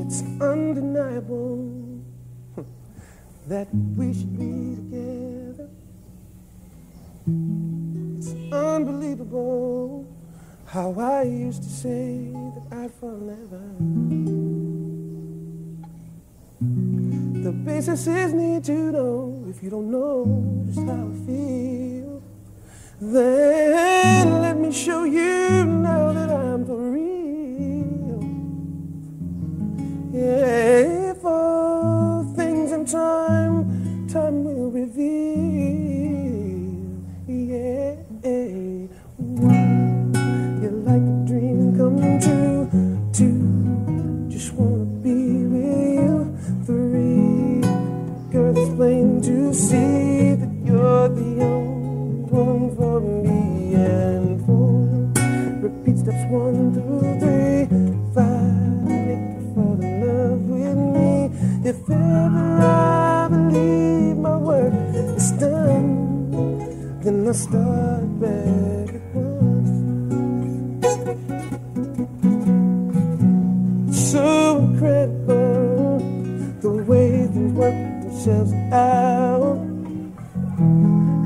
It's undeniable that we should be together. It's unbelievable how I used to say that I'd forever. The basis is need to know if you don't know just how I feel. Then let me show you now to see that you're the only one for me. And four, repeat steps one through three. Five, make you fall in love with me. If ever I believe my work is done, then I'll start back. So incredible themselves out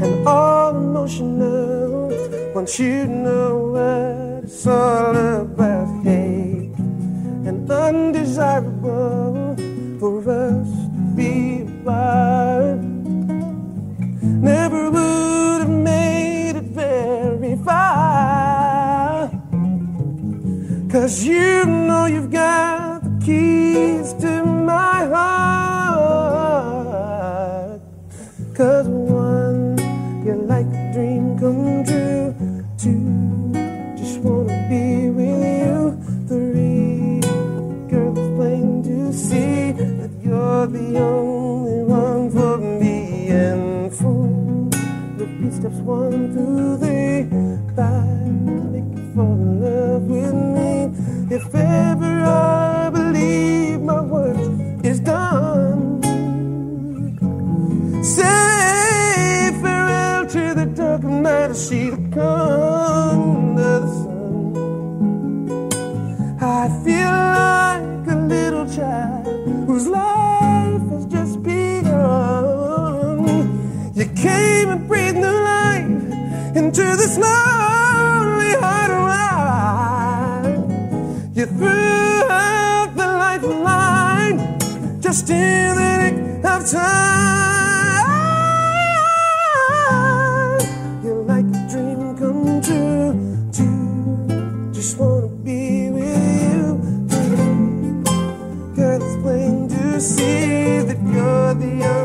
and all emotional. Once you know what it's all about, hey, and undesirable for us to be apart. Never would have made it very far. Cause you know you've got the keys to my heart. To see that you're the only one for me. And four, repeat steps one through three. Five, make you fall in love with me. If ever I believe my work is done, say farewell to the dark night. See the come the. I feel like child whose life has just begun. You came and breathed new life into this lonely heart of mine. You threw out the lifeline just in the nick of time. Plain to see that you're the